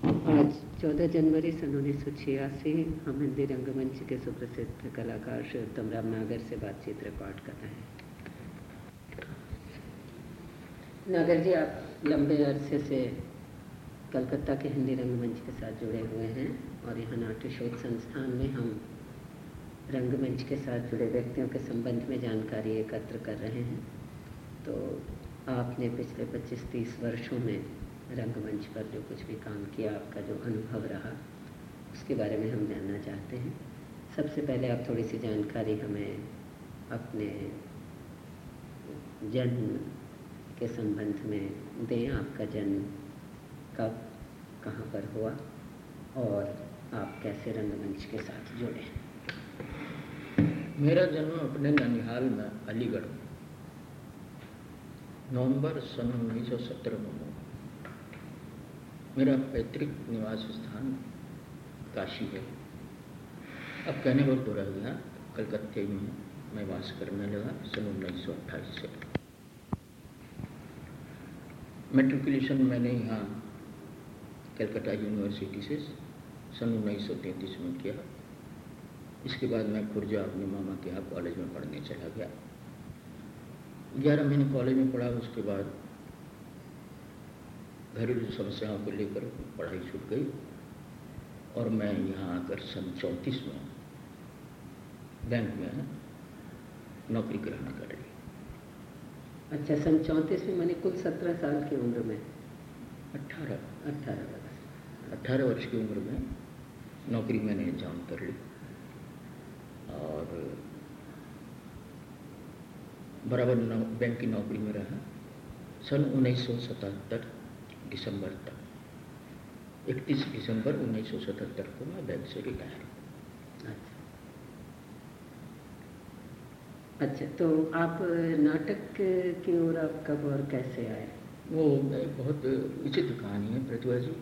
आज 14 जनवरी सन उन्नीस सौ छियासी, हम हिंदी रंगमंच के सुप्रसिद्ध कलाकार श्री उत्तम राम नागर से बातचीत रिकॉर्ड कर रहे हैं। नागर जी, आप लंबे अरसे से कलकत्ता के हिंदी रंगमंच के साथ जुड़े हुए हैं और यहाँ नाट्य शोध संस्थान में हम रंगमंच के साथ जुड़े व्यक्तियों के संबंध में जानकारी एकत्र कर रहे हैं। तो आपने पिछले 25-30 वर्षों में रंगमंच पर जो कुछ भी काम किया, आपका जो अनुभव रहा, उसके बारे में हम जानना चाहते हैं। सबसे पहले आप थोड़ी सी जानकारी हमें अपने जन्म के संबंध में दें। आपका जन्म कब, कहाँ पर हुआ और आप कैसे रंगमंच के साथ जुड़े मेरा जन्म अपने ननिहाल में अलीगढ़ नवंबर सन उन्नीस सौ सत्रह में। हुआ मेरा पैतृक निवास स्थान काशी है। अब कहने को तो रह गया कलकत्ते में मैं वास करने लगा सन उन्नीस सौ अट्ठाईस से। मेट्रिकुलेशन मैंने यहाँ कलकत्ता यूनिवर्सिटी से सन उन्नीस सौ तैंतीस में किया। इसके बाद मैं खुर्जा अपने मामा के यहाँ कॉलेज में पढ़ने चला गया। ग्यारह महीने कॉलेज में पढ़ा, उसके बाद घरेलू समस्याओं को लेकर पढ़ाई छूट गई और मैं यहाँ आकर सन चौंतीस में बैंक में नौकरी ग्रहण कर रही अच्छा सन चौंतीस में मैंने कुल सत्रह साल की उम्र में अट्ठारह अट्ठारह वर्ष। अट्ठारह वर्ष की उम्र में नौकरी मैंने ज्वाइन कर ली और बराबर बैंक की नौकरी में रहा। सन उन्नीस सौ सतहत्तर दिसंबर तक। इकतीस दिसंबर 1977 को मैं बैंक से रिटायर। अच्छा। अच्छा तो आप नाटक की ओर आप कब और कैसे आए वो बहुत विचित्र कहानी है प्रतिभा जी।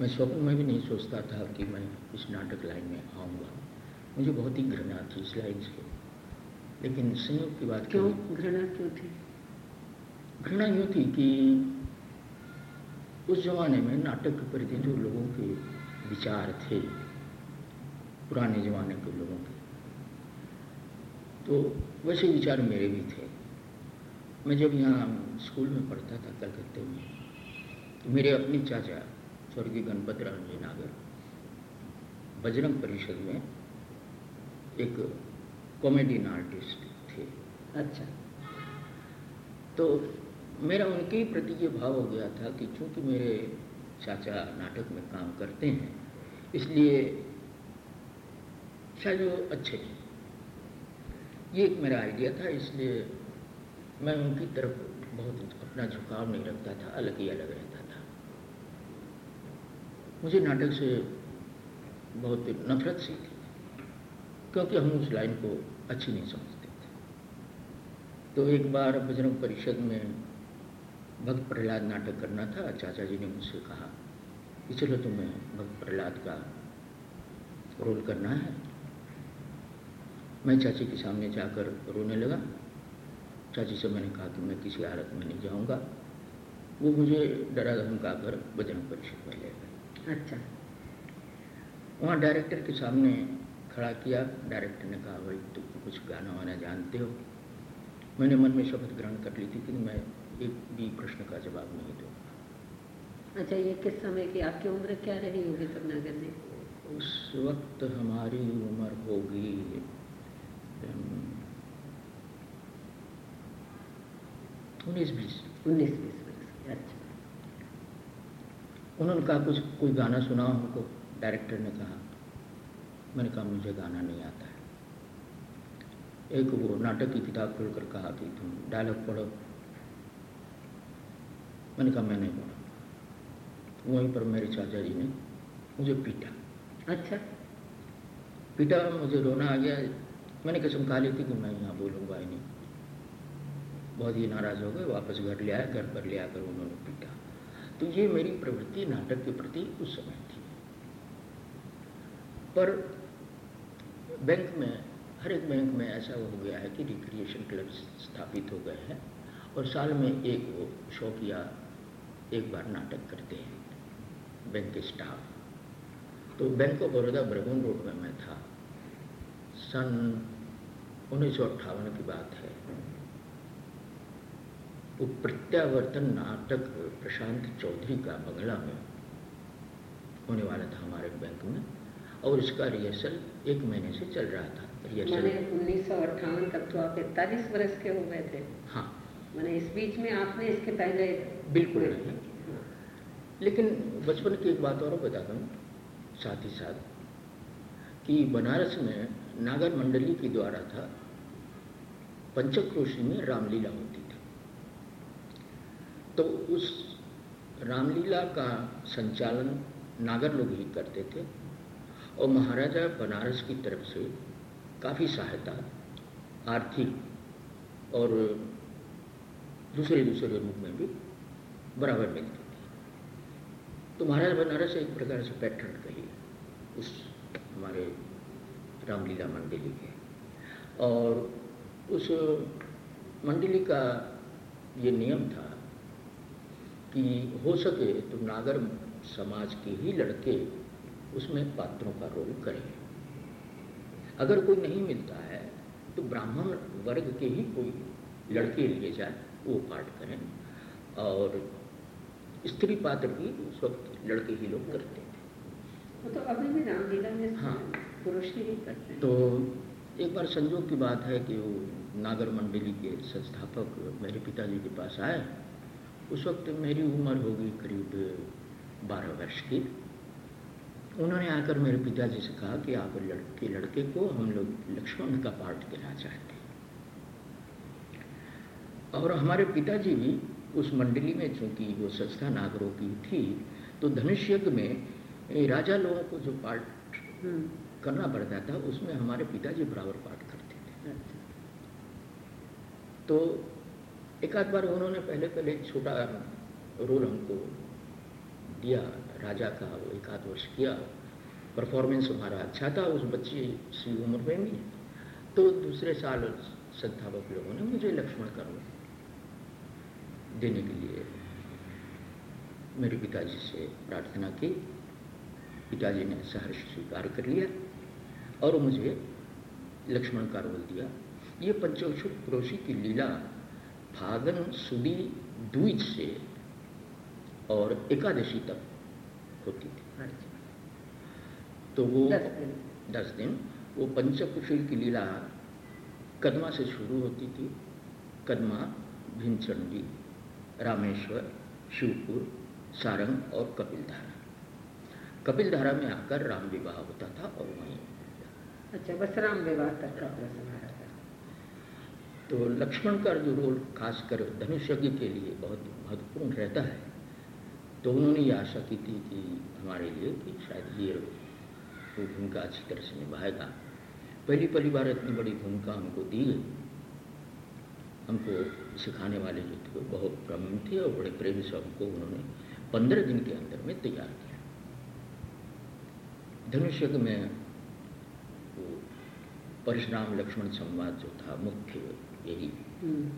मैं स्वप्न में भी नहीं सोचता था कि मैं इस नाटक लाइन में आऊँगा। मुझे बहुत ही घृणा थी इस लाइन से। लेकिन संयोग की बात क्यों? घृणा क्यों थी? घृणा यूँ थी कि उस जमाने में नाटक के प्रति जो लोगों के विचार थे पुराने ज़माने के लोगों के तो वैसे विचार मेरे भी थे। मैं जब यहाँ स्कूल में पढ़ता था कलकत्ते में तो मेरे अपने चाचा स्वर्गीय गणपत राम जी नागर बजरंग परिषद में एक कॉमेडियन आर्टिस्ट थे। अच्छा। तो मेरा उनके प्रति ये भाव हो गया था कि चूँकि मेरे चाचा नाटक में काम करते हैं, इसलिए शायद वो अच्छे हैं। ये एक मेरा आइडिया था, इसलिए मैं उनकी तरफ़ बहुत अपना झुकाव नहीं रखता था, अलग ही अलग रहता था। मुझे नाटक से बहुत नफरत सी थी, क्योंकि हम उस लाइन को अच्छी नहीं समझते थे। तो एक बार बजरंग परिषद में भक्त प्रहलाद नाटक करना था चाचा जी ने मुझसे कहा कि चलो तुम्हें भक्त प्रहलाद का रोल करना है। मैं चाची के सामने जाकर रोने लगा। चाची से मैंने कहा कि मैं किसी हालत में नहीं जाऊँगा। वो मुझे डरा धमका कर बजरंग परिषद में ले गए। अच्छा। वहाँ डायरेक्टर के सामने खड़ा किया। डायरेक्टर ने कहा भाई तुम कुछ गाना वाना जानते हो? मैंने मन में शपथ ग्रहण कर ली थी कि मैं एक भी प्रश्न का जवाब नहीं दूँगा अच्छा ये किस समय की आपकी उम्र क्या रही होगी तब नागर जी उस वक्त हमारी उम्र होगी उन्नीस बीस। उन्नीस बीस वर्ष अच्छा। उन्होंने कहा कुछ कोई गाना सुना हमको? डायरेक्टर ने कहा मैंने कहा मुझे गाना नहीं आता है। एक वो नाटक की किताब खोलकर कहा कि तुम डायलॉग पढ़ो। मैंने कहा मैं नहीं पढ़ा वहीं पर मेरे चाचा जी ने मुझे पीटा। अच्छा। पीटा मुझे रोना आ गया। मैंने कसम खा ली थी कि मैं यहाँ बोलूँगा ही नहीं। बहुत ही नाराज़ हो गए वापस घर ले आए घर पर ले आकर उन्होंने पीटा। तो ये मेरी प्रवृत्ति नाटक के प्रति उस समय थी। पर बैंक में हर एक बैंक में ऐसा हो गया है कि रिक्रिएशन क्लब स्थापित हो गए हैं और साल में एक वो शौकिया एक बार नाटक करते हैं बैंक के स्टाफ तो बैंक ऑफ़ बड़ौदा ब्रगोन रोड में मैं था। सन उन्नीस की बात है। वो प्रत्यावर्तन नाटक प्रशांत चौधरी का बंगला में होने वाला था हमारे बैंक में और इसका रिहर्सल एक महीने से चल रहा था। रिहर्सल उन्नीस सौ अट्ठावन तक तो आप इकतालीस वर्ष के हो गए थे। हाँ। मैंने इस बीच में आपने इसके पहले बिल्कुल नहीं हाँ। लेकिन बचपन की एक बात और बताता हूँ साथ ही साथ कि बनारस में नागर मंडली के द्वारा था पंचक्रोशी में रामलीला होती थी तो उस रामलीला का संचालन नागर लोग ही करते थे और महाराजा बनारस की तरफ़ से काफ़ी सहायता आर्थिक और दूसरे दूसरे रूप में भी बराबर मिलती थी तो महाराज बनारस एक प्रकार से पैटर्न कही उस हमारे रामलीला मंडली के। और उस मंडली का ये नियम था कि हो सके तो नागर समाज के ही लड़के उसमें पात्रों का रोल करें। अगर कोई नहीं मिलता है तो ब्राह्मण वर्ग के ही कोई लड़के लिए जाए। वो पाठ करें और स्त्री पात्र भी उस वक्त लड़के ही लोग करते थे। तो अभी भी रामलीला में हाँ पुरुष ही करते। हैं तो एक बार संजोग की बात है कि वो नागर मंडली के संस्थापक मेरे पिताजी के पास आए। उस वक्त मेरी उम्र होगी करीब बारह वर्ष की। उन्होंने आकर मेरे पिताजी से कहा कि आप लड़के लड़के को हम लोग लक्ष्मण का पाठ देना चाहते हैं। और हमारे पिताजी भी उस मंडली में चूँकि वो संस्था नागरों की थी तो धनुष यज्ञ में राजा लोगों को जो पाठ हम्म। करना पड़ता था उसमें हमारे पिताजी बराबर पाठ करते थे। तो एक आध बार उन्होंने पहले पहले छोटा रोल हमको दिया राजा का वो एक आध वर्ष किया परफॉर्मेंस हमारा अच्छा था उस बच्चे सी उम्र में भी तो दूसरे साल संस्थापक लोगों ने मुझे लक्ष्मण कर्म देने के लिए मेरे पिताजी से प्रार्थना की। पिताजी ने सहर्ष स्वीकार कर लिया और मुझे लक्ष्मण का रोल दिया। ये पंचोक्षुत पुरोषी की लीला फागन सुदी द्विज से और एकादशी तक होती थी। तो वो दस दिन वो पंचकुशील की लीला कदमा से शुरू होती थी। कदमा भीमचंडी रामेश्वर शिवपुर सारंग और कपिलधारा। कपिलधारा में आकर राम विवाह होता था और वहीं अच्छा बस राम विवाह प्रसंग तो लक्ष्मण का जो रोल खासकर धनुष्यज्ञ के लिए बहुत महत्वपूर्ण रहता है तो उन्होंने ये आशा की थी कि हमारे लिए कि शायद ये वो भूमिका अच्छी तरह से निभाएगा। पहली पहली बार इतनी बड़ी भूमिका हमको दी गई। हमको सिखाने वाले जो थे बहुत प्रवीण थे और बड़े प्रेम से हमको उन्होंने पंद्रह दिन के अंदर में तैयार किया। धनुष्य में वो परशुराम लक्ष्मण संवाद जो था मुख्य यही हम्म।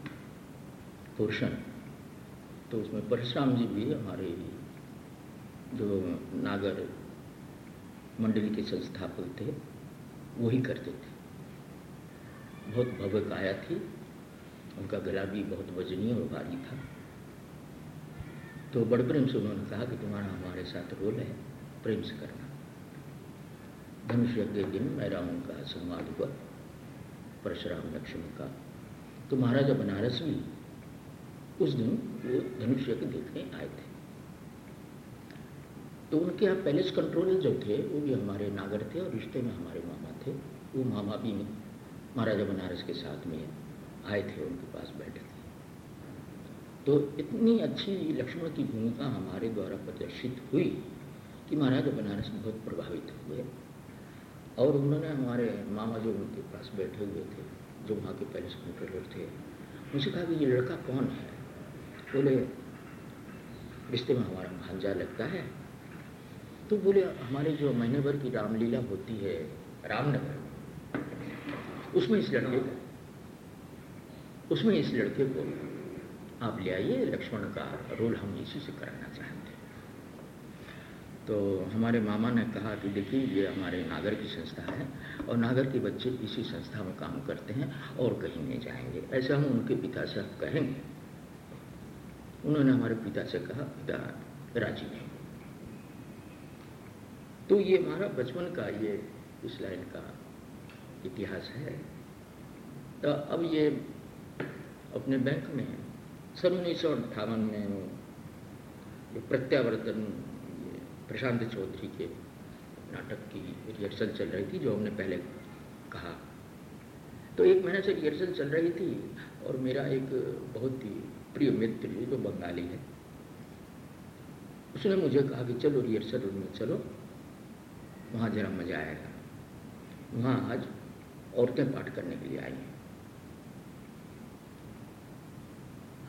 पोर्शन तो उसमें परशुराम जी भी हमारे जो नागर मंडली के संस्थापक थे वही करते थे। बहुत भव्य काया थी। उनका गला भी बहुत वजनीय और भारी था। तो बड़े प्रेम से उन्होंने कहा कि तुम्हारा हमारे साथ रोल है, प्रेम से करना। धनुष यज्ञ दिन मेरा उनका संवाद हुआ, परशुराम लक्ष्मण का। तो महाराजा बनारस भी उस दिन वो धनुष्य के देखने आए थे। तो उनके यहाँ पैलेस कंट्रोलर जो थे, वो भी हमारे नागर थे और रिश्ते में हमारे मामा थे। वो मामा भी महाराजा बनारस के साथ में आए थे, उनके पास बैठे थे। तो इतनी अच्छी लक्ष्मण की भूमिका हमारे द्वारा प्रदर्शित हुई कि महाराजा बनारस बहुत प्रभावित हुए। और उन्होंने हमारे मामा जो उनके पास बैठे हुए थे, जो वहाँ के पैलेस कंट्रोलर थे। उनसे कहा कि ये लड़का कौन है? बोले, रिश्ते में हमारा भांजा लगता है। तो बोले, हमारे जो महीने भर की रामलीला होती है, रामनगर, उसमें इस लड़के को उसमें इस लड़के को आप ले आइए, लक्ष्मण का रोल हम इसी से कराना चाहते हैं तो हमारे मामा ने कहा कि देखिए, ये हमारे नागर की संस्था है और नागर के बच्चे इसी संस्था में काम करते हैं और कहीं नहीं जाएँगे। ऐसा हम उनके पिता से कहेंगे। उन्होंने हमारे पिता से कहा, पिता, राज़ी नहीं तो ये हमारा बचपन का ये इस लाइन का इतिहास है। तो अब ये अपने बैंक में सन उन्नीस सौ अट्ठावन में प्रत्यावर्तन प्रशांत चौधरी के नाटक की रिहर्सल चल रही थी, जो हमने पहले कहा। तो एक महीने से रिहर्सल चल रही थी और मेरा एक बहुत ही प्रिय मित्र जो बंगाली है, उसने मुझे कहा कि चलो रिहर्सल रूम में चलो, वहाँ ज़रा मज़ा आएगा। वहाँ आज औरतें पाठ करने के लिए आई हैं।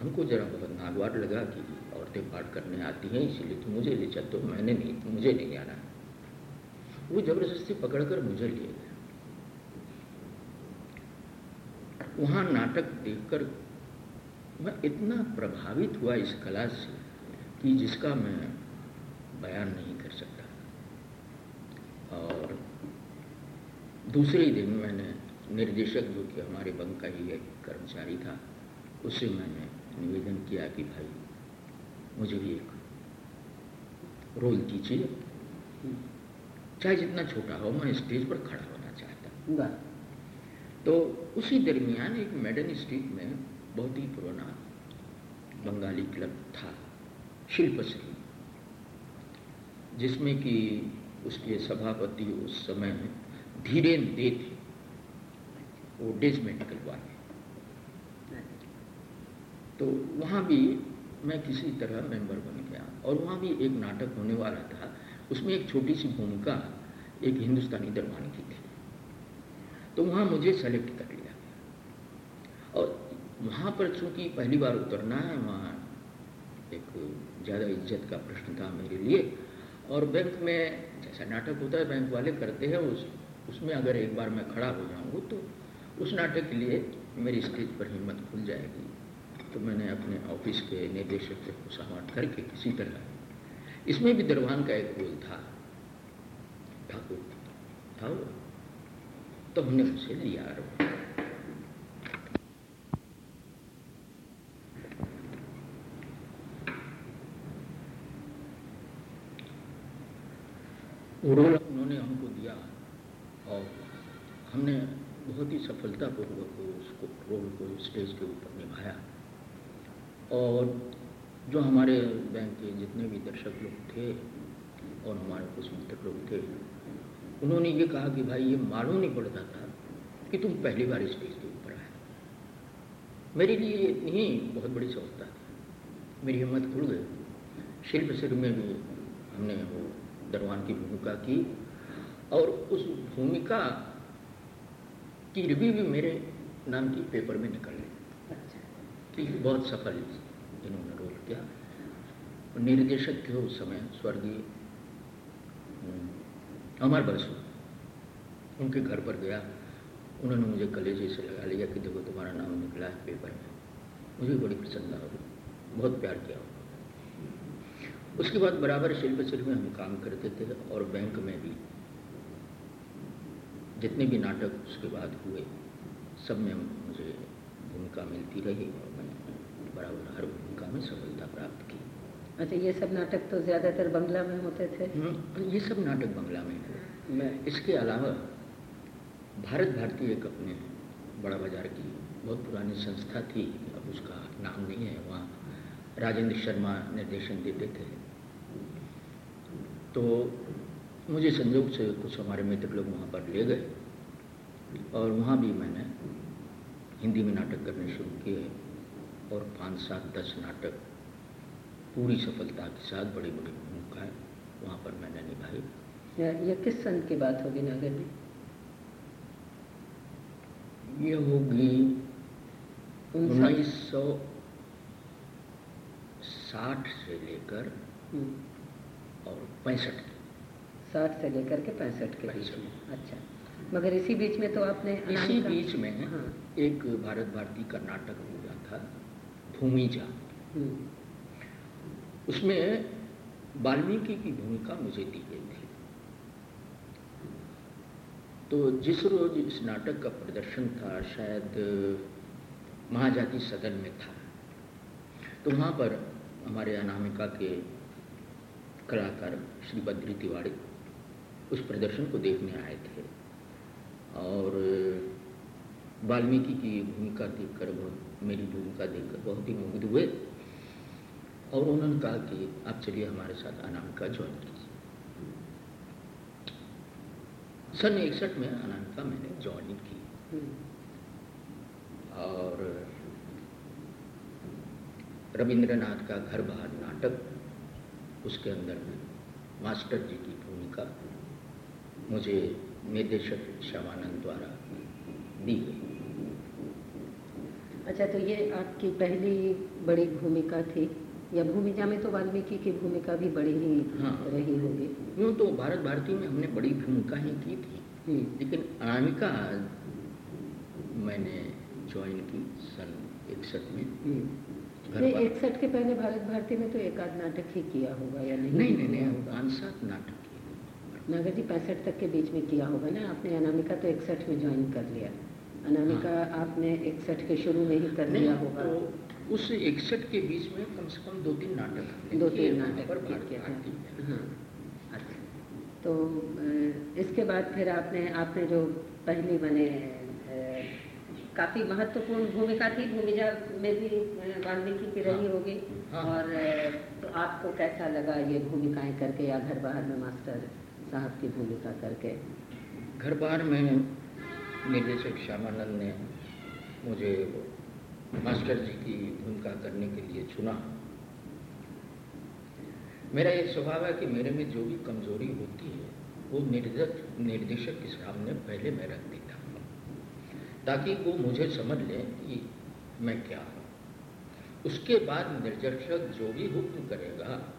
हमको ज़रा बहुत नागवार लगा कि औरतें पाठ करने आती हैं, इसीलिए तो मुझे ले चल तो मैंने नहीं, मुझे नहीं आना वो ज़बरदस्ती पकड़कर मुझे ले गया। वहाँ नाटक देखकर मैं इतना प्रभावित हुआ इस कला से कि जिसका मैं बयान नहीं कर सकता। और दूसरे दिन मैंने निर्देशक जो कि हमारे बंक का ही एक कर्मचारी था उससे मैंने निवेदन किया कि भाई मुझे भी एक रोल दीजिए। चाहे जितना छोटा हो मैं स्टेज पर खड़ा होना चाहता तो उसी दरमियान एक मेडन स्ट्रीट में बहुत ही पुराना बंगाली क्लब था शिल्पश्री जिसमें कि उसके सभापति उस समय में धीरेन दे थे। वो डेज़ मेडिकल वाले। तो वहाँ भी मैं किसी तरह मेंबर बन गया और वहाँ भी एक नाटक होने वाला था। उसमें एक छोटी सी भूमिका एक हिंदुस्तानी दरबान की थी। तो वहाँ मुझे सेलेक्ट कर लिया और वहाँ पर चूँकि पहली बार उतरना है, वहाँ एक ज़्यादा इज़्ज़त का प्रश्न था मेरे लिए और बैंक में जैसा नाटक होता है, बैंक वाले करते हैं, उस, उसमें अगर एक बार मैं खड़ा हो जाऊँगा तो उस नाटक के लिए मेरी स्टेज पर हिम्मत खुल जाएगी। तो मैंने अपने ऑफ़िस के निर्देशक से खुशामट करके किसी तरह। इसमें भी दरबान का एक रोल था। ठाकुर था तो हमने उसे लिया रोल उन्होंने हमको दिया और हमने बहुत ही सफलतापूर्वक उसको रोल को स्टेज के ऊपर निभाया। और जो हमारे बैंक के जितने भी दर्शक लोग थे और हमारे कुछ मित्र लोग थे, उन्होंने ये कहा कि भाई, ये मालूम नहीं पड़ता था कि तुम पहली बार स्टेज के ऊपर आए। मेरे लिए इतनी बहुत बड़ी सफलता थी। मेरी हिम्मत खुल गई। शिल्प सिर में भी हमने वो दरवान की भूमिका की और उस भूमिका की रिव्यू भी मेरे नाम की पेपर में निकल अच्छा बहुत सफल इन्होंने रोल किया। निर्देशक थे उस समय स्वर्गीय अमर बसु। उनके घर पर गया। उन्होंने मुझे कलेजे से लगा लिया कि देखो तुम्हारा नाम निकला है पेपर में। मुझे बड़ी प्रसन्नता हो बहुत प्यार किया उसके बाद बराबर शिल्प शिल्प में हम काम करते थे और बैंक में भी। जितने भी नाटक उसके बाद हुए, सब में मुझे भूमिका मिलती रही और हर भूमिका में सफलता प्राप्त की। अच्छा ये सब नाटक तो ज़्यादातर बंगला में होते थे। हम्म, ये सब नाटक बंगला में थे मैं इसके अलावा भारत भारती एक अपने बड़ा बाज़ार की बहुत पुरानी संस्था थी अब उसका नाम नहीं है वहाँ राजेंद्र शर्मा निर्देशन देते थे। तो मुझे संयोग से कुछ हमारे मित्र लोग वहाँ पर ले गए और वहाँ भी मैंने हिंदी में नाटक करने शुरू किए। और पाँच सात दस नाटक पूरी सफलता के साथ बड़ी बड़ी भूमिकाएँ वहाँ पर मैंने निभाई ये किस सन की बात होगी नागर जी ये होगी उन्नीस सौ साठ से लेकर हम्म। और पैंसठ साठ से लेकर के पैंसठ के बीच में। अच्छा। मगर इसी बीच में तो आपने इसी बीच में हाँ। एक भारत भारती का कर्नाटक हुआ था। भूमिजा हम्म। उसमें वाल्मीकि की भूमिका मुझे दी गई थी तो जिस रोज इस नाटक का प्रदर्शन था शायद महाजाति सदन में था तो वहाँ पर हमारे अनामिका के कलाकार श्री बद्री तिवाड़ी उस प्रदर्शन को देखने आए थे और वाल्मीकि की भूमिका देखकर मेरी भूमिका देखकर बहुत ही मुग्ध हुए और उन्होंने कहा कि आप चलिए हमारे साथ अनामिका ज्वाइन कीजिए। सन इकसठ में अनामिका मैंने ज्वाइन की। और रविंद्रनाथ का घर बाहर नाटक, उसके अंदर में मास्टर जी की भूमिका मुझे निर्देशक श्यामानंद द्वारा दी गई। अच्छा तो ये आपकी पहली बड़ी भूमिका थी? या भूमिका में तो वाल्मीकि की भूमिका भी बड़ी ही हाँ। रही होगी। यूँ तो भारत भारती में हमने बड़ी भूमिका ही की थी। लेकिन अनामिका मैंने ज्वाइन की सन इकसठ में। इकसठ के पहले भारत भारती में तो एक आध नाटक ही किया होगा या नहीं? नहीं नहीं, नहीं पाँच सात नाटक नागर जी पैंसठ तक के बीच में किया होगा ना आपने अनामिका तो इकसठ में ज्वाइन कर लिया। अनामिका हाँ। आपने इकसठ के शुरू में ही कर लिया होगा। तो उस इकसठ के बीच में कम से कम दो तीन नाटक दो तीन नाटक पर किया हाँ। अच्छा तो इसके बाद फिर आपने आपने जो पहली बने काफ़ी महत्वपूर्ण भूमिका थी भूमिका में भी वाल्मीकि की रही हाँ। होगी। हाँ, और तो आपको कैसा लगा ये भूमिकाएँ करके या घर बाहर में मास्टर साहब की भूमिका करके? घर बार में निर्देशक श्यामानंद ने मुझे मास्टर जी की भूमिका करने के लिए चुना। मेरा ये स्वभाव है कि मेरे में जो भी कमज़ोरी होती है, वो निर्देशक निर्देशक के सामने पहले मैं रख देता हूँ, ताकि वो मुझे समझ लें कि मैं क्या हूँ। उसके बाद निर्देशक जो भी हुक्म करेगा,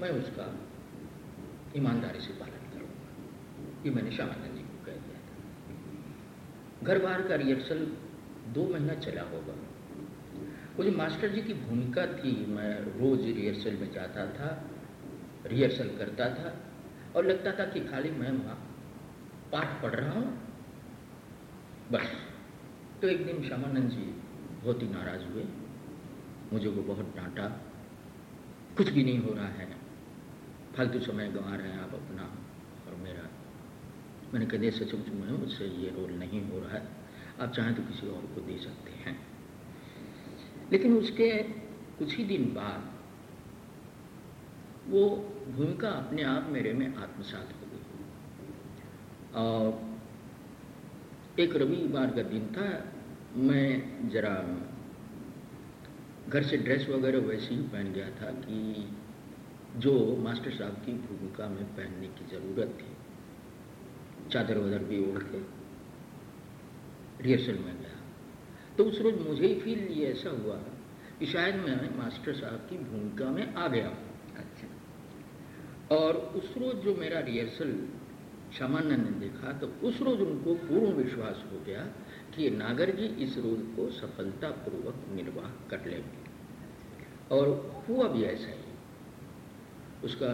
मैं उसका ईमानदारी से पालन ये मैंने था घर बार का रिहर्सल दो महीना चला होगा। जो मास्टर जी की भूमिका थी, मैं रोज रिहर्सल में जाता था रिहर्सल करता था और लगता था कि खाली मैं वहाँ पाठ पढ़ रहा हूँ। बस। तो एक दिन श्यामानंद जी बहुत ही नाराज़ हुए। मुझे वो बहुत डांटा। कुछ भी नहीं हो रहा है। फालतू समय गंवा रहे हैं आप अपना और मेरा। मैंने कह दिया, सचमुच में मुझसे ये रोल नहीं हो रहा है। आप चाहें तो किसी और को दे सकते हैं। लेकिन उसके कुछ ही दिन बाद वो भूमिका अपने आप मेरे में आत्मसात हो गई। और एक रविवार का दिन था, मैं जरा घर से ड्रेस वगैरह वैसे ही पहन गया था कि जो मास्टर साहब की भूमिका में पहनने की ज़रूरत थी। चादर वादर भी ओढ़ के रिहर्सल में गया। तो उस रोज मुझे ही फील ये ऐसा हुआ कि शायद मैं मास्टर साहब की भूमिका में आ गया हूँ। अच्छा। और उस रोज जो मेरा रिहर्सल सामान्य ने देखा तो उस रोज उनको पूर्ण विश्वास हो गया कि ये नागर जी इस रोल को सफलतापूर्वक निर्वाह कर लेंगे। और हुआ भी ऐसा ही। उसका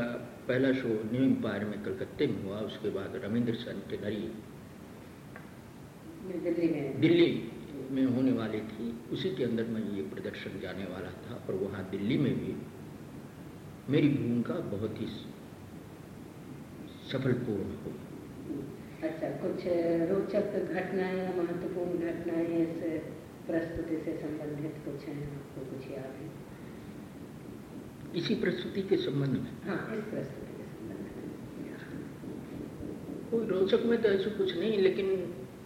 पहला शो न्यू एम्पायर में कलकत्ते में हुआ उसके बाद रविंद्र सेंटेनरी दिल्ली में। दिल्ली में होने वाली थी। उसी के अंदर में ये प्रदर्शन जाने वाला था और वहाँ दिल्ली में भी मेरी भूमिका बहुत ही सफलपूर्ण हो अच्छा कुछ रोचक घटनाएँ या महत्वपूर्ण घटनाएँ इस प्रस्तुति से संबंधित कुछ हैं आपको कुछ याद है? इसी प्रस्तुति के संबंध में हाँ इस प्रस्तुति के संबंध में कोई रोचक में तो ऐसा कुछ नहीं लेकिन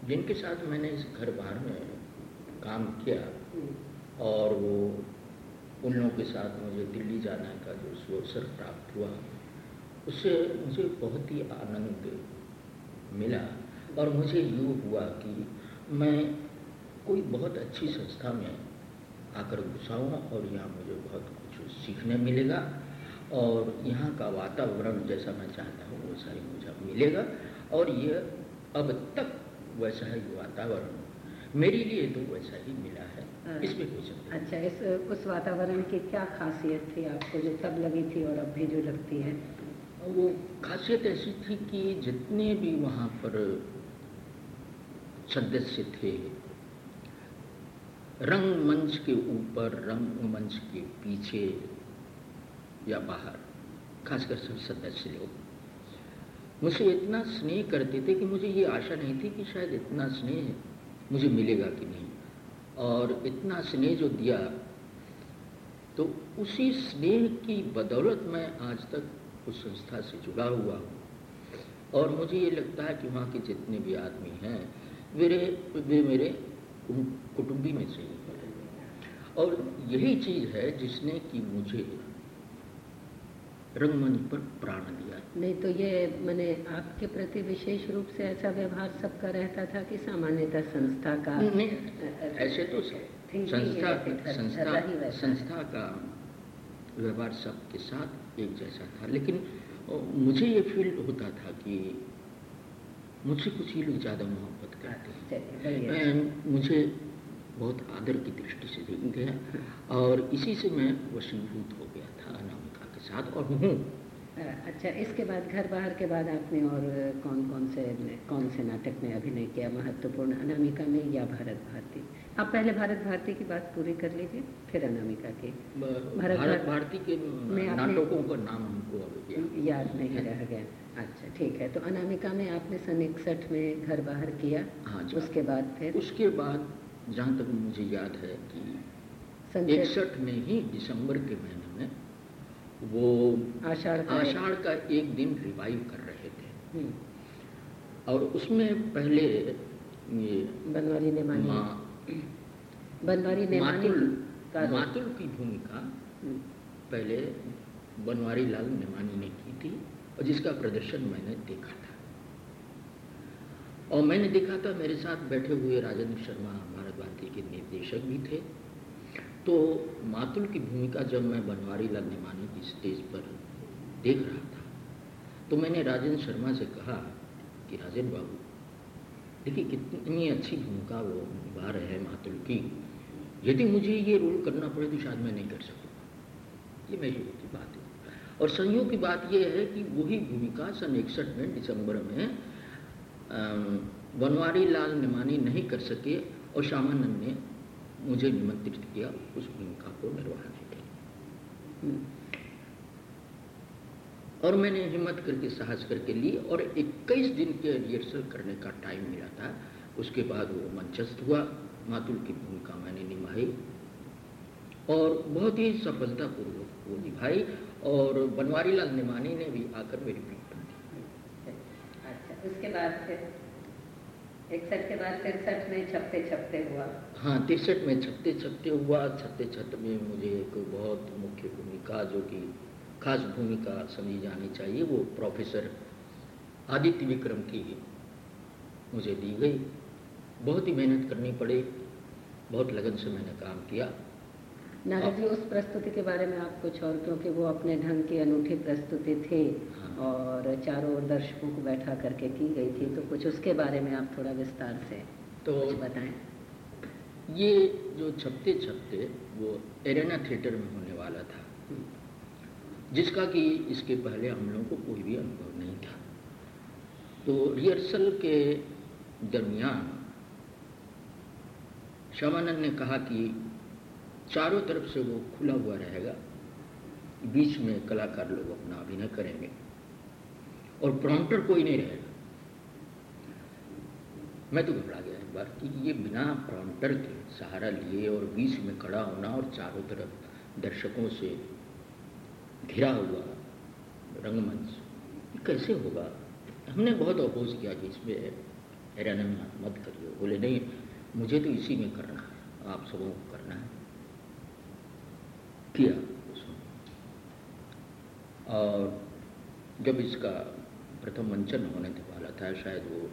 जिनके साथ मैंने इस घर बार में काम किया हम्म। और वो उन लोगों के साथ मुझे दिल्ली जाने का जो अवसर प्राप्त हुआ उससे मुझे बहुत ही आनंद मिला और मुझे यूँ हुआ कि मैं कोई बहुत अच्छी संस्था में आकर घुसाऊँ और यहाँ मुझे बहुत सीखने मिलेगा और यहाँ का वातावरण जैसा मैं चाहता हूँ वैसा ही मुझे मिलेगा और ये अब तक वैसा ही वातावरण मेरे लिए तो वैसा ही मिला है। इसमें संदेह अच्छा इस उस वातावरण की क्या खासियत थी आपको जो तब लगी थी और अब भी जो लगती है? वो खासियत ऐसी थी कि जितने भी वहाँ पर सदस्य थे रंगमंच के ऊपर, रंगमंच के पीछे या बाहर, खासकर सब सदस्य लोग। मुझसे इतना स्नेह करते थे कि मुझे ये आशा नहीं थी कि शायद इतना स्नेह मुझे मिलेगा कि नहीं। और इतना स्नेह जो दिया तो उसी स्नेह की बदौलत मैं आज तक उस संस्था से जुड़ा हुआ हूँ। और मुझे ये लगता है कि वहाँ के जितने भी आदमी हैं मेरे वे मेरे कुटुंबी में से ही। और यही चीज़ है जिसने कि मुझे रंगमंच पर प्राण दिया। नहीं तो ये मैंने आपके प्रति विशेष रूप से ऐसा व्यवहार सबका रहता था कि सामान्यतः संस्था का ऐसे तो सब। संस्था संस्था ही वैसा। है। संस्था का व्यवहार सबके साथ एक जैसा था। लेकिन मुझे ये फील होता था कि मुझसे कुछ ही लोग ज़्यादा मोहब्बत करते हैं। मैं- मुझे बहुत आदर की दृष्टि से देख गया और इसी से मैं वशीभूत हो गया था अनामिका के साथ और हूँ। अच्छा इसके बाद घर बाहर के बाद आपने और कौन कौन से कौन से नाटक में अभिनय किया महत्वपूर्ण अनामिका में या भारत भारती? आप पहले भारत भारती की बात पूरी कर लीजिए फिर अनामिका की। भारत भारत- भारती के में नाटकों का नाम हमको याद याद नहीं रह गया। अच्छा ठीक है तो अनामिका में आपने सन इकसठ में घर बाहर किया हाँ उसके बाद फिर? उसके बाद जहाँ तक मुझे याद है कि इकसठ में ही दिसंबर के महीने में वो आषाढ़ का एक- आषाढ़ का एक दिन रिवाइव कर रहे थे। हम्म, और उसमें पहले ये बनवारी नेमानी। माँ बनवारी नेमानी मातुल का मातुल की भूमिका हम्म, पहले बनवारी लाल नेमानी ने की थी और जिसका प्रदर्शन मैंने देखा और मैंने देखा था मेरे साथ बैठे हुए राजेंद्र शर्मा भारत भारती के निर्देशक भी थे। तो मातुल की भूमिका जब मैं बनवारी लाल नेमानी की स्टेज पर देख रहा था तो मैंने राजेंद्र शर्मा से कहा कि राजेंद्र बाबू, देखिए कितनी अच्छी भूमिका वो निभा रहे हैं मातुल की। यदि मुझे ये रोल करना पड़े तो शायद मैं नहीं कर सकूँगा। ये मेरी की बात है। और संयोग की बात यह है कि वही भूमिका सन इकसठ में दिसंबर में बनवारी लाल निमानी नहीं कर सके और श्यामानंद ने मुझे निमंत्रित किया उस भूमिका को निभाने के लिए। हम्म, और मैंने हिम्मत करके साहस करके ली और 21 दिन के रिहर्सल करने का टाइम मिला था। उसके बाद वो मंचस्थ हुआ मातुल की भूमिका मैंने निभाई और बहुत ही सफलतापूर्वक वो निभाई और बनवारी लाल निमानी ने भी आकर मेरी उसके बाद फिर इकसठ के बाद तिरसठ में छपते छपते हुआ। हाँ तिरसठ में छपते छपते हुआ छत्ते छत्ते में मुझे एक बहुत मुख्य भूमिका, जो कि खास भूमिका समझी जानी चाहिए, वो प्रोफेसर आदित्य विक्रम की मुझे दी गई। बहुत ही मेहनत करनी पड़ी, बहुत लगन से मैंने काम किया। नागर जी उस प्रस्तुति के बारे में आप कुछ और क्योंकि वो अपने ढंग की अनूठी प्रस्तुति थी हाँ। और चारों ओर दर्शकों को बैठा करके की गई थी तो कुछ उसके बारे में आप थोड़ा विस्तार से तो बताएँ। ये जो छपते छपते वो एरेना थिएटर में होने वाला था जिसका कि इसके पहले हम लोगों को कोई भी अनुभव नहीं था। तो रिहर्सल के दरमियान श्यामानंद ने कहा कि चारों तरफ़ से वो खुला हुआ रहेगा। बीच में कलाकार लोग अपना अभिनय करेंगे और प्रॉम्प्टर कोई नहीं रहेगा। मैं तो घबरा गया एक बार कि ये बिना प्रॉम्प्टर के सहारा लिए और बीच में खड़ा होना और चारों तरफ़ दर्शकों से घिरा हुआ रंगमंच कैसे होगा? हमने बहुत अपोज किया कि इसमें हैरान मत करिए बोले, नहीं, मुझे तो इसी में करना है। आप सबों को करना है। किया। उसमें और जब इसका प्रथम मंचन होने वाला था शायद वो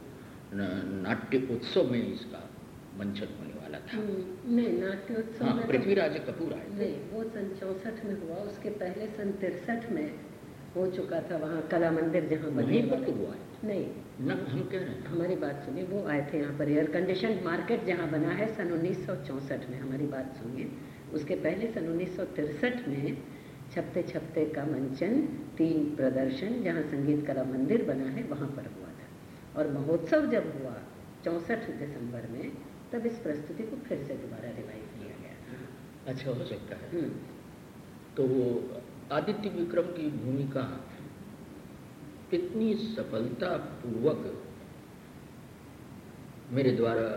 नाट्य उत्सव में इसका मंचन होने वाला था। हम्म, नहीं नाट्योत्सव हाँ में तो- पृथ्वीराज कपूर आए। नहीं वो सन चौसठ में हुआ उसके पहले सन तिरसठ में हो चुका था वहाँ कला मंदिर जहाँ बने। वहीं पर तो वो आए। नहीं। ना हम कह रहे हैं। हमारी बात सुनिए वो आए थे यहाँ पर। एयर कंडीशन मार्केट जहाँ बना है सन उन्नीस में हमारी बात सुनिए। उसके पहले सन उन्नीस में छपते छपते का मंचन तीन प्रदर्शन जहाँ संगीत कला मंदिर बना है वहाँ पर हुआ था। और महोत्सव जब हुआ चौंसठ दिसंबर में तब इस प्रस्तुति को फिर से दोबारा रिवाइव किया गया अच्छा हो सकता है। हम्म, तो वो आदित्य विक्रम की भूमिका इतनी सफलतापूर्वक मेरे द्वारा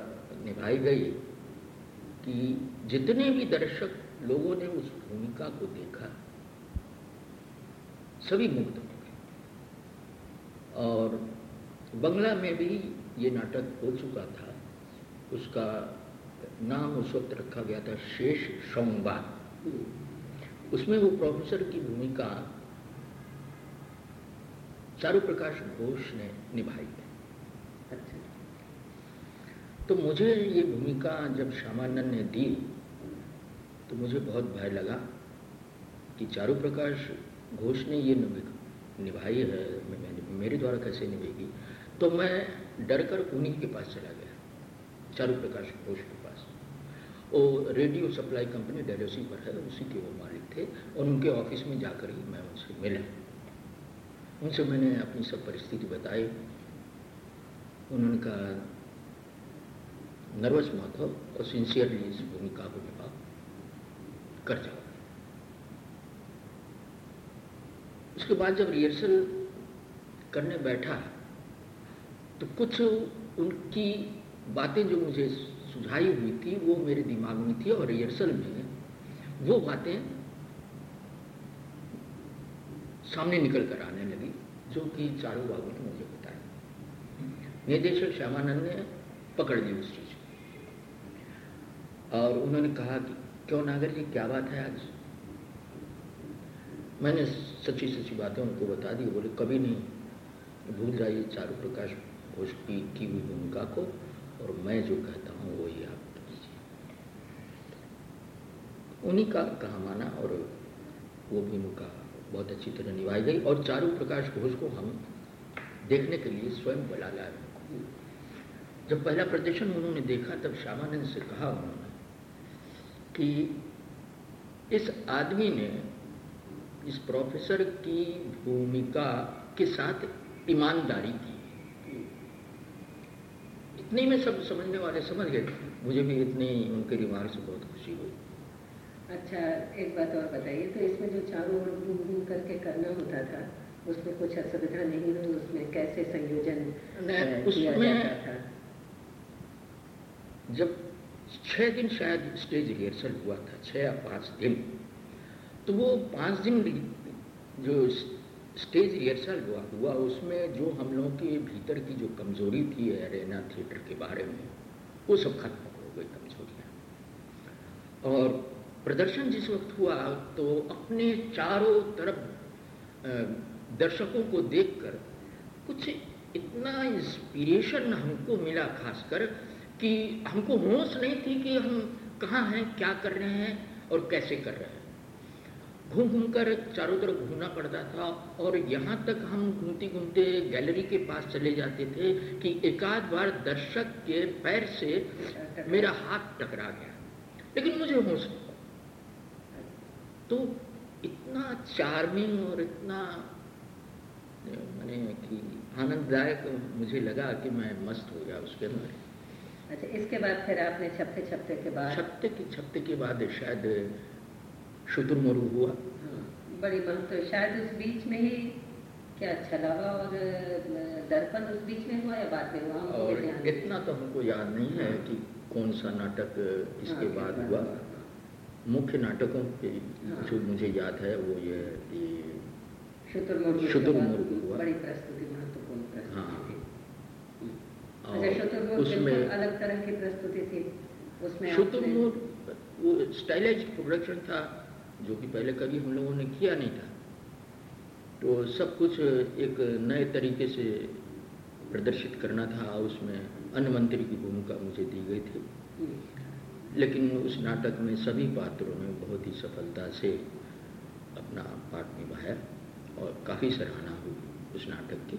निभाई गई कि जितने भी दर्शक लोगों ने उस भूमिका को देखा सभी मुक्त हो गए। और बंगला में भी ये नाटक हो चुका था। उसका नाम उस वक्त रखा गया था शेष संवाद उसमें वो प्रोफेसर की भूमिका चारू प्रकाश घोष ने निभाई है। अच्छा। तो मुझे ये भूमिका जब श्यामानंद ने दी तो मुझे बहुत भय लगा कि चारू प्रकाश घोष ने ये निभाई है, मैं- मैं- मेरे द्वारा कैसे निभेगी? तो मैं डर कर उन्हीं के पास चला गया, चारू प्रकाश घोष के पास। वो रेडियो सप्लाई कंपनी डेलोसी पर है, उसी के वो मालिक थे, और उनके ऑफ़िस में जाकर ही मैं उनसे मिला। उनसे मैंने अपनी सब परिस्थिति बताई। उन्होंने कहा, नर्वस मत हो और सिंसियरली इस भूमिका को निभाओ। कर जाओ उसके बाद जब रिहर्सल करने बैठा तो कुछ उनकी बातें जो मुझे सुझाई हुई थी, वो मेरे दिमाग में थी और रिहर्सल में वो बातें सामने निकल कर आने लगी, जो कि चारू बाबू ने मुझे बताया निदेशक श्यामानंद ने पकड़ ली उस चीज़ और उन्होंने कहा कि क्यों नागर जी क्या बात है आज? मैंने सच्ची सच्ची बातें उनको बता दी, बोले, कभी नहीं। भूल जाइए चारू प्रकाश घोष की की हुई भूमिका को, और मैं जो कहता हूँ वही आप कीजिए। उन्हीं का कहा माना, और वो भूमिका बहुत अच्छी तरह निभाई गई, और चारू प्रकाश घोष को हम देखने के लिए स्वयं बुला लाए। जब पहला प्रदर्शन उन्होंने देखा, तब श्यामानंद से कहा उन्होंने कि इस आदमी ने इस प्रोफेसर की भूमिका के साथ ईमानदारी की। इतने में सब समझने वाले समझ गए। मुझे भी इतनी उनके रिमार्क से बहुत खुशी हुई। अच्छा एक बात और बताइए। तो इसमें जो चारों ओर घूम घूम करके करना होता था उसमें कुछ असुविधा नहीं हुई? उसमें कैसे संयोजन उसमें- जब छः दिन शायद स्टेज रिहर्सल हुआ था छः या पाँच दिन। तो वो पाँच दिन जो स्टेज रिहर्सल हुआ हुआ उसमें जो हम लोगों के भीतर की जो कमज़ोरी थी अरेना थिएटर के बारे में, वो सब खत्म हो गई कमजोरियाँ। और प्रदर्शन जिस वक्त हुआ तो अपने चारों तरफ़ दर्शकों को देखकर कुछ इतना इंस्पिरेशन हमको मिला, खासकर कि हमको होश नहीं थी कि हम कहाँ हैं, क्या कर रहे हैं और कैसे कर रहे हैं। घूम घूम कर चारों तरफ़ घूमना पड़ता था और यहाँ तक हम घूमते घूमते गैलरी के पास चले जाते थे कि एकाध बार दर्शक के पैर से मेरा हाथ टकरा गया। लेकिन मुझे होश नहीं तो इतना चार्मिंग और इतना, मैंने कि आनंददायक मुझे लगा कि मैं मस्त हो गया उसके अंदर। अच्छा इसके बाद फिर आपने छपते छपते के बाद छपते के छपते के बाद शायद शुतुरमुर्ग हुआ हाँ, बड़ी महत्व शायद उस बीच में ही क्या छलावा और दर्पण उस बीच में हुआ या बाद में हुआ और। इतना तो हमको याद नहीं है कि कौन सा नाटक इसके हाँ, बाद हुआ मुख्य नाटकों के हाँ। जो मुझे याद है वो ये शुतुरमुर्ग हुआ। बड़ी प्रस्तुति महत्वपूर्ण प्रस्तुति हाँ। थी और अच्छा शुतुरमुर्ग उसमें अलग तरह की प्रस्तुति थी उसमें शुतुरमुर्ग वो स्टाइलाइज प्रोडक्शन था जो कि पहले कभी हम लोगों ने किया नहीं था। तो सब कुछ एक नए तरीके से प्रदर्शित करना था उसमें अन्न मंत्री की भूमिका मुझे दी गई थी। लेकिन उस नाटक में सभी पात्रों ने बहुत ही सफलता से अपना पाठ निभाया और काफ़ी सराहना हुई उस नाटक की।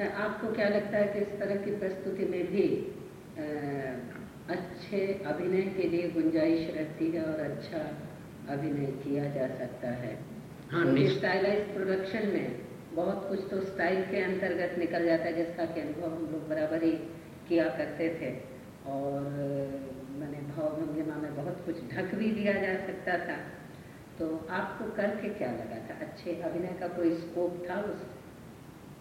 आपको क्या लगता है कि इस तरह की प्रस्तुति में भी आ, अच्छे अभिनय के लिए गुंजाइश रहती है और अच्छा अभिनय किया जा सकता है? हाँ, तो स्टाइलाइज प्रोडक्शन में बहुत कुछ तो स्टाइल के अंतर्गत निकल जाता है जिसका कि अनुभव हम लोग बराबर ही किया करते थे। और मैंने भाव भंगिमा में बहुत कुछ ढक भी दिया जा सकता था। तो आपको करके क्या लगा था? अच्छे अभिनय का कोई स्कोप था उस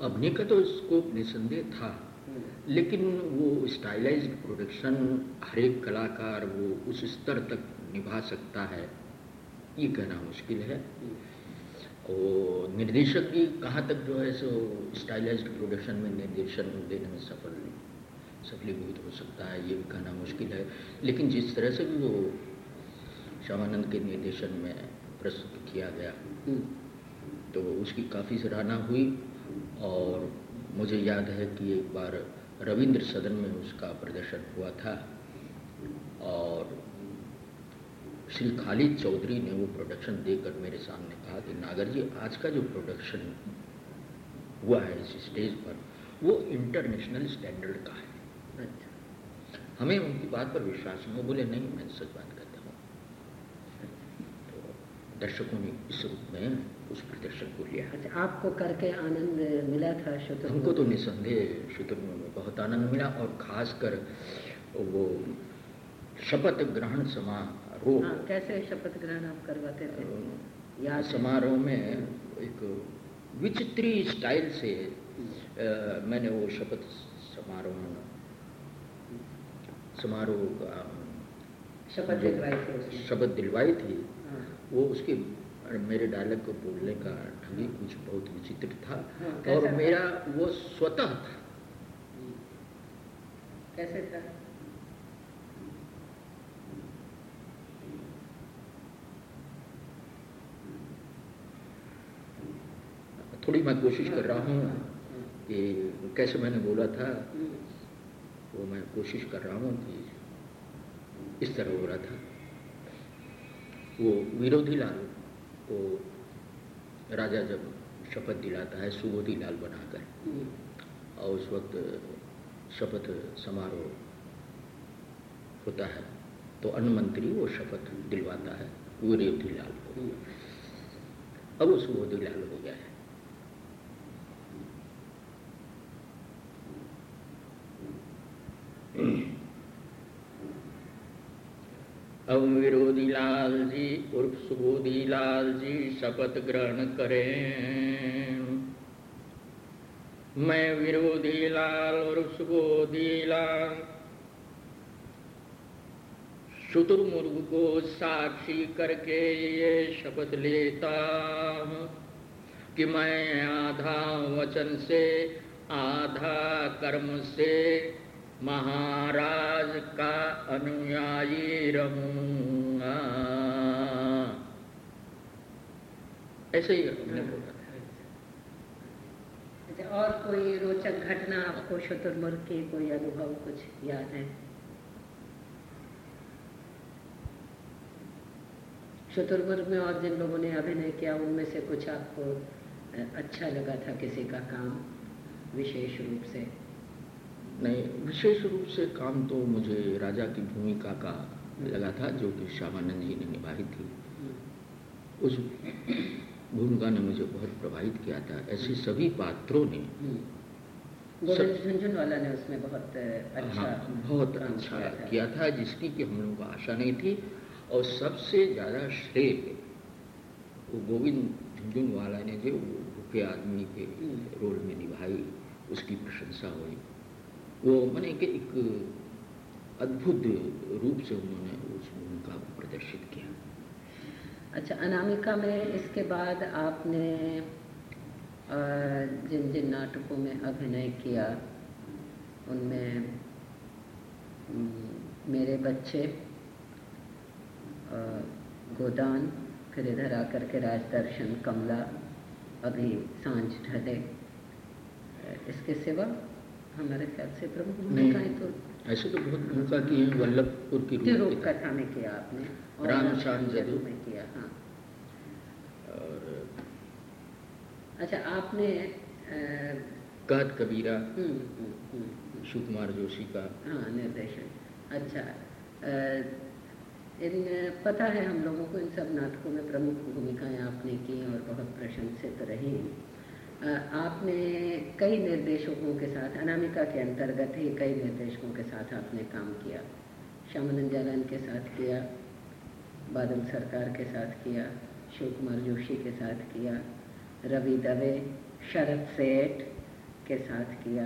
अभिनय का तो स्कोप निसंदेह था हम्म। लेकिन वो स्टाइलाइज प्रोडक्शन हर एक कलाकार वो उस स्तर तक निभा सकता है ये कहना मुश्किल है हम्म। और निर्देशक भी कहाँ तक जो है सो स्टाइलाइज प्रोडक्शन में निर्देशन देने में सफल सफलीभूत हो सकता है ये भी कहना मुश्किल है लेकिन जिस तरह से भी वो श्यामानंद के निर्देशन में प्रस्तुत किया गया तो उसकी काफ़ी सराहना हुई और मुझे याद है कि एक बार रविंद्र सदन में उसका प्रदर्शन हुआ था और श्री खालिद चौधरी ने वो प्रोडक्शन देकर मेरे सामने कहा कि नागर जी आज का जो प्रोडक्शन हुआ है इस स्टेज पर वो इंटरनेशनल स्टैंडर्ड का है। अच्छा। हमें उनकी बात पर विश्वास नहीं बोले नहीं मैं सच बात दर्शकों ने इस रूप में उस प्रदर्शन को लिया। अच्छा आपको करके आनंद मिला था शुतुर हमको तो निसंदेह शुतुर में बहुत आनंद मिला और खासकर वो शपथ ग्रहण समारोह हाँ, कैसे शपथ ग्रहण आप करवाते थे? या समारोह में एक विचित्री स्टाइल से आ, मैंने वो शपथ समारोह समारोह का शपथ दिलवाई थी शपथ दिलवाई थी। वो उसके मेरे डायलॉग को बोलने का ढंग कुछ बहुत विचित्र था। हाँ, और मेरा वो स्वतः था। कैसे था? थोड़ी मैं कोशिश कर रहा हूँ कि कैसे मैंने बोला था वो मैं कोशिश कर रहा हूँ कि इस तरह हो रहा था। वो विरोधी लाल को राजा जब शपथ दिलाता है, सुबोधी लाल बनाकर, और उस वक्त शपथ समारोह होता है तो अन्न मंत्री वो शपथ दिलवाता है विरोधी लाल को। अब वो सुबोधी लाल हो गया है। अब विरोधी लाल जी उर्फ़ सुबोधी लाल जी शपथ ग्रहण करें। मैं विरोधी लाल और सुबोधी लाल शुतुर्मुर्ग को साक्षी करके ये शपथ लेता हूँ कि मैं आधा वचन से, आधा कर्म से महाराज का अनुयायी रहूँगा। ऐसे ही बोला अच्छा और कोई रोचक घटना आपको शुतुरमुर्ग की कोई अनुभव कुछ याद है? शुतुरमुर्ग में और जिन लोगों ने अभिनय किया, उनमें से कुछ आपको अच्छा लगा था किसी का काम, विशेष रूप से? नहीं विशेष रूप से काम तो मुझे राजा की भूमिका का लगा था जो कि श्यामानंद जी ने निभाई थी। उस भूमिका ने मुझे बहुत प्रभावित किया था। ऐसे सभी पात्रों ने वाला ने उसमें बहुत अच्छा हाँ, बहुत अच्छा किया, किया था जिसकी कि हम लोगों को आशा नहीं थी। और सबसे ज़्यादा श्रेय वो गोविंद झुंझुनवाला ने जो भूखे आदमी के हम्म। रोल में निभाई उसकी प्रशंसा हुई। वो मैंने कि एक अद्भुत रूप से उन्होंने उस भूमिका को प्रदर्शित किया। अच्छा अनामिका में इसके बाद आपने जिन जिन नाटकों में अभिनय किया, उनमें मेरे बच्चे गोदान, फिर इधर आकर के राजदर्शन, कमला, अभी साँझ ढले इसके सिवा हमारे ख्याल से प्रमुख भूमिकाएँ तो ऐसे तो बहुत भूमिका की है वल्लभपुर की रूप कथा में किया आपने राम शान जदू में किया हाँ। और अच्छा आपने कहत कबीरा हम्म, हम्म, हम्म, शिव कुमार जोशी का। हाँ निर्देशन। अच्छा इन पता है हम लोगों को इन सब नाटकों में प्रमुख भूमिकाएँ आपने की और बहुत प्रशंसित रही आपने कई निर्देशकों के साथ, अनामिका के अंतर्गत ही कई निर्देशकों के साथ आपने काम किया। श्यामानंद जालन के साथ किया, बादल सरकार के साथ किया शिव कुमार जोशी के साथ किया, रवि दवे, शरद सेठ के साथ किया।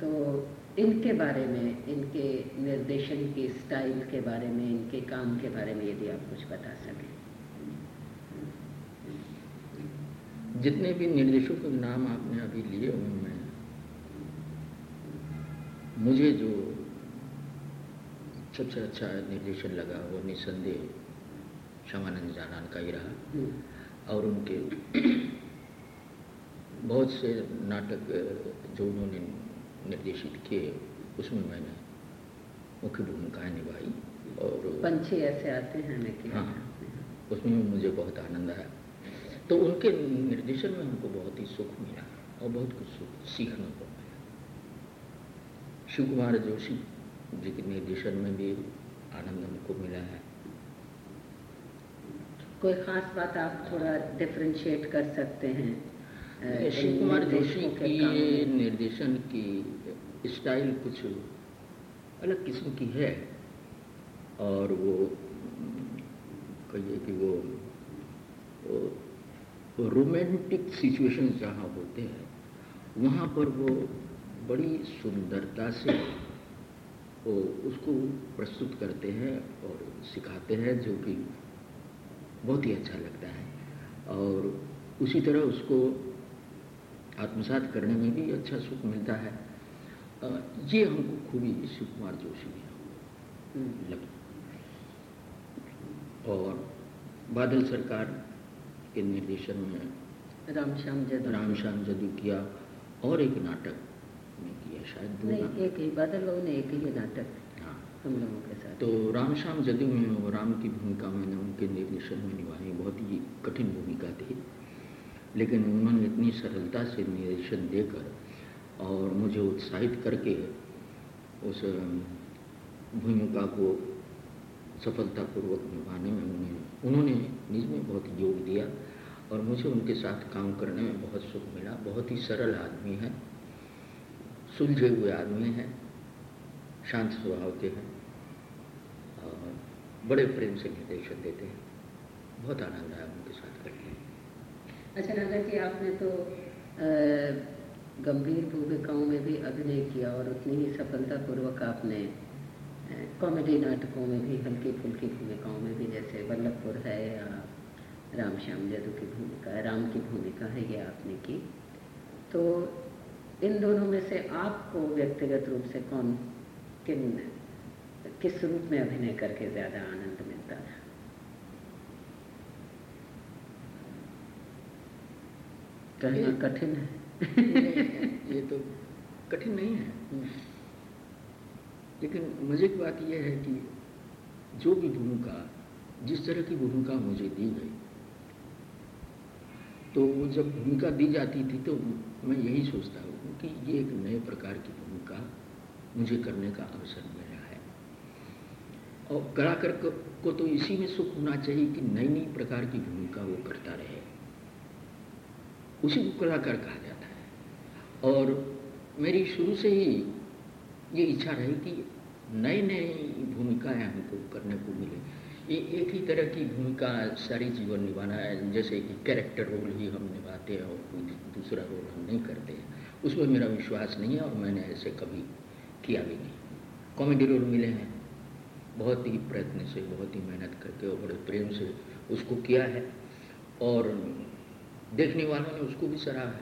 तो इनके बारे में, इनके निर्देशन की स्टाइल के बारे में, इनके काम के बारे में यदि आप कुछ बता सकें। जितने भी निर्देशकों के नाम आपने अभी लिए उनमें मुझे जो सबसे अच्छा निर्देशन लगा वो निसंदेह श्यामानंद जानान का ही रहा। हम्म, और उनके बहुत से नाटक जो उन्होंने निर्देशित किए उसमें मैंने मुख्य भूमिकाएँ निभाई और पंछी ऐसे आते हैं किया हाँ। उसमें मुझे बहुत आनंद आया। तो उनके निर्देशन में हमको बहुत ही सुख मिला और बहुत कुछ सुख सीखने को मिला। शिव कुमार जोशी जी के निर्देशन में भी आनंद हमको मिला है। कोई खास बात आप थोड़ा डिफ्रेंशिएट कर सकते हैं? शिव कुमार जोशी की निर्देशन की स्टाइल कुछ अलग किस्म की है और वो कहिए कि वो, वो रोमांटिक सिचुएशन जहाँ होते हैं वहाँ पर वो बड़ी सुंदरता से वो उसको प्रस्तुत करते हैं और सिखाते हैं जो कि बहुत ही अच्छा लगता है। और उसी तरह उसको आत्मसात करने में भी अच्छा सुख मिलता है। ये हमको खूबी शिव कुमार जोशी में हम्म, लगी और बादल सरकार के निर्देशन में राम श्याम जदू। राम श्याम जदू किया और एक नाटक में किया शायद दो नहीं एक ही बादल बाबू ने एक ही नाटक हाँ। हम लोगों के साथ। तो राम श्याम जदू में वो राम की भूमिका मैंने उनके निर्देशन में निभाई बहुत ही कठिन भूमिका थी। लेकिन उन्होंने इतनी सरलता से निर्देशन देकर और मुझे उत्साहित करके उस भूमिका को सफलतापूर्वक निभाने में उन्हें उन्होंने निज में बहुत योग दिया और मुझे उनके साथ काम करने में बहुत सुख मिला। बहुत ही सरल आदमी है, सुलझे हुए आदमी हैं, शांत स्वभाव के हैं और बड़े प्रेम से निर्देशन देते हैं। बहुत आनंद आया उनके साथ करके। अच्छा नागर जी, आपने तो गंभीर भूमिकाओं में भी अभिनय किया और उतनी ही सफलतापूर्वक आपने कॉमेडी नाटकों में भी हल्की फुल्की भूमिकाओं में भी जैसे बल्लभपुर है या राम श्याम जदू की भूमिका राम की भूमिका है ये आपने की। तो इन दोनों में से आपको व्यक्तिगत रूप से कौन किन किस रूप में अभिनय करके ज़्यादा आनंद मिलता था? कहना कठिन है। ये तो कठिन नहीं है। लेकिन मज़े की बात यह है कि जो भी भूमिका जिस तरह की भूमिका मुझे दी गई तो वो जब भूमिका दी जाती थी तो मैं यही सोचता हूँ कि ये एक नए प्रकार की भूमिका मुझे करने का अवसर मिला है। और कलाकार को, तो इसी में सुख होना चाहिए कि नई नई प्रकार की भूमिका वो करता रहे। उसी को कलाकार कहा जाता है। और मेरी शुरू से ही ये इच्छा रही कि नई नई भूमिकाएँ हमको करने को मिले। ये एक ही तरह की भूमिका सारी जीवन निभाना है, जैसे कि कैरेक्टर रोल ही हम निभाते हैं और कोई दूसरा रोल हम नहीं करते हैं। उसमें मेरा विश्वास नहीं है और मैंने ऐसे कभी किया भी नहीं। कॉमेडी रोल मिले हैं। बहुत ही प्रयत्न से, बहुत ही मेहनत करके और बड़े प्रेम से उसको किया है। और देखने वालों ने उसको भी सराहा है।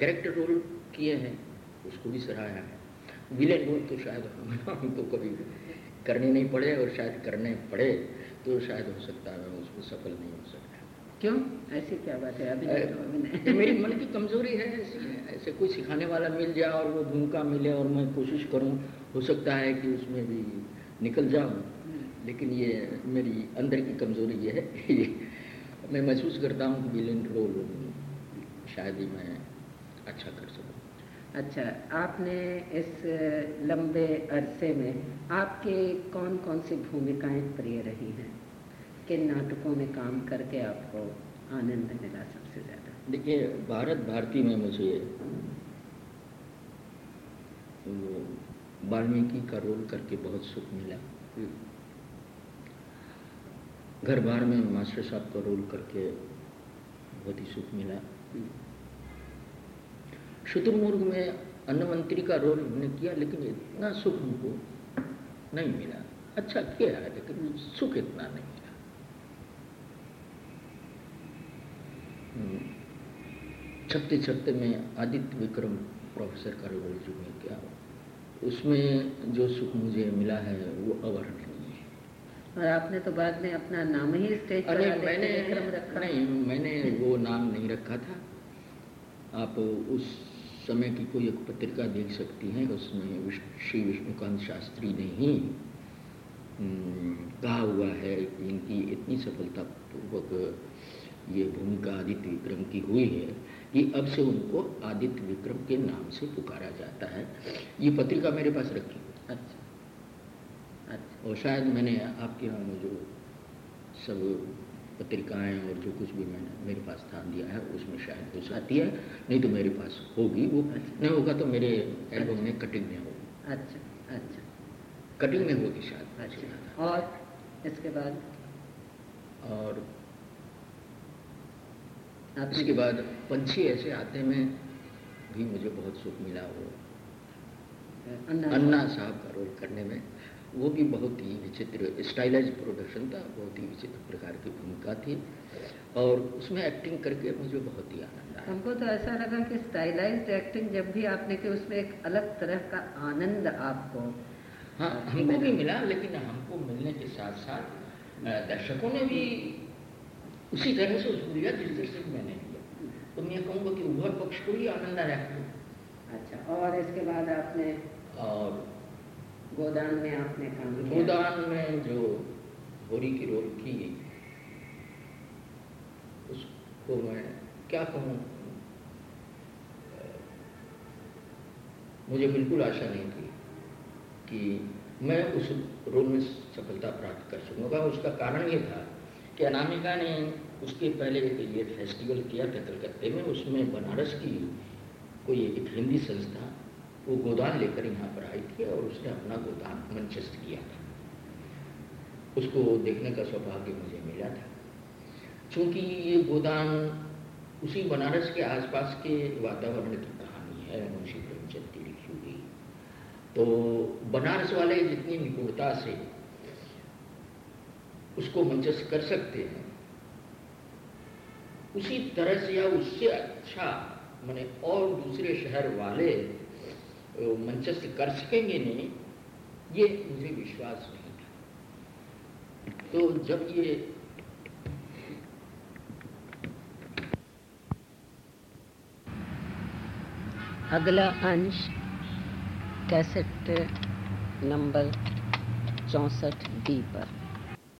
कैरेक्टर रोल किए हैं, उसको भी सराहा है। विलेन रोल तो शायद हम- हमको कभी करने नहीं पड़े और शायद करने पड़े तो शायद हो सकता है मैं उसमें सफल नहीं हो सकता। क्यों? ऐसी क्या बात है? अभी तो मेरी मन की कमज़ोरी है ऐसी कोई सिखाने वाला मिल जाए और वो भूमिका मिले और मैं कोशिश करूँ हो सकता है कि उसमें भी निकल जाऊँ। लेकिन ये मेरी अंदर की कमज़ोरी ये है मैं महसूस करता हूँ कि विलेन रोल शायद ही मैं अच्छा कर अच्छा आपने इस लंबे अरसे में आपके कौन कौन सी भूमिकाएँ प्रिय रही हैं किन नाटकों में काम करके आपको आनंद मिला सबसे ज़्यादा देखिए, भारत भारती में मुझे वाल्मीकि का रोल करके बहुत सुख मिला। घर बार में मास्टर साहब का रोल करके बहुत ही सुख मिला। शुतुरमुर्ग में अन्न मंत्री का रोल हमने किया लेकिन इतना सुख हमको नहीं मिला। अच्छा किया है लेकिन सुख इतना नहीं मिला। छत्ते छत्ते में आदित्य विक्रम प्रोफेसर का रोल जो मैं किया। उसमें जो सुख मुझे मिला है वो अवर्णनीय है। और आपने तो बाद में अपना नाम ही स्टेज पर मैंने रखा। नहीं मैंने वो नाम नहीं रखा था। आप उस समय की कोई एक पत्रिका देख सकती हैं उसमें श्री विष्णुकांत शास्त्री ने ही हम्म, कहा हुआ है कि इनकी इतनी सफलतापूर्वक ये भूमिका आदित्य विक्रम की हुई है कि अब से उनको आदित्य विक्रम के नाम से पुकारा जाता है। ये पत्रिका मेरे पास रखी हुई अच्छा अच्छा। और शायद मैंने आपके यहाँ में जो सब पत्रिकाएँ और जो कुछ भी मैंने मेरे पास स्थान दिया है उसमें शायद हो सकती है। नहीं तो मेरे पास होगी वो। अच्छा। नहीं होगा तो मेरे एल्बम में कटिंग में होगी। अच्छा अच्छा। कटिंग में होगी शायद। अच्छा और इसके बाद? और इसके बाद पंछी ऐसे आते में भी मुझे बहुत सुख मिला वो। अन्ना साहब का रोल करने में। वो भी बहुत ही विचित्र स्टाइलाइज प्रोडक्शन था बहुत ही विचित्र प्रकार की भूमिका थी और उसमें एक्टिंग करके मुझे बहुत ही आनंद आया। हमको तो ऐसा लगा कि स्टाइलाइज्ड एक्टिंग जब भी आपने की उसमें एक अलग तरह का आनंद आपको हाँ हमको भी मिला लेकिन हमको मिलने के साथ साथ दर्शकों ने भी उसी तरह से उसको लिया जिस तरह से मैंने लिया। तो मैं कहूँगा कि उभर पक्ष को ही आनंद आया। अच्छा और इसके बाद आपने और गोदान में आपने काम किया? गोदान में जो होरी की रोल की उसको मैं क्या कहूँ? मुझे बिल्कुल आशा नहीं थी कि मैं उस रोल में सफलता प्राप्त कर सकूँगा। उसका कारण ये था कि अनामिका ने उसके पहले ये फेस्टिवल किया था कलकत्ते में, उसमें बनारस की कोई एक हिंदी संस्था वो गोदान लेकर यहाँ पर आई थी और उसने अपना गोदान मंचस्थ किया था। उसको देखने का सौभाग्य मुझे मिला था। क्योंकि ये गोदान उसी बनारस के आसपास के वातावरण की कहानी है, मुंशी प्रेमचंद की लिखी हुई। तो बनारस वाले जितनी निपुणता से उसको मंचस्थ कर सकते हैं, उसी तरह से या उससे अच्छा मैंने और दूसरे शहर वाले मंचस्थ कर सकेंगे नहीं, ये मुझे विश्वास नहीं था। तो जब ये अगला अंश, कैसेट नंबर चौंसठ डी पर।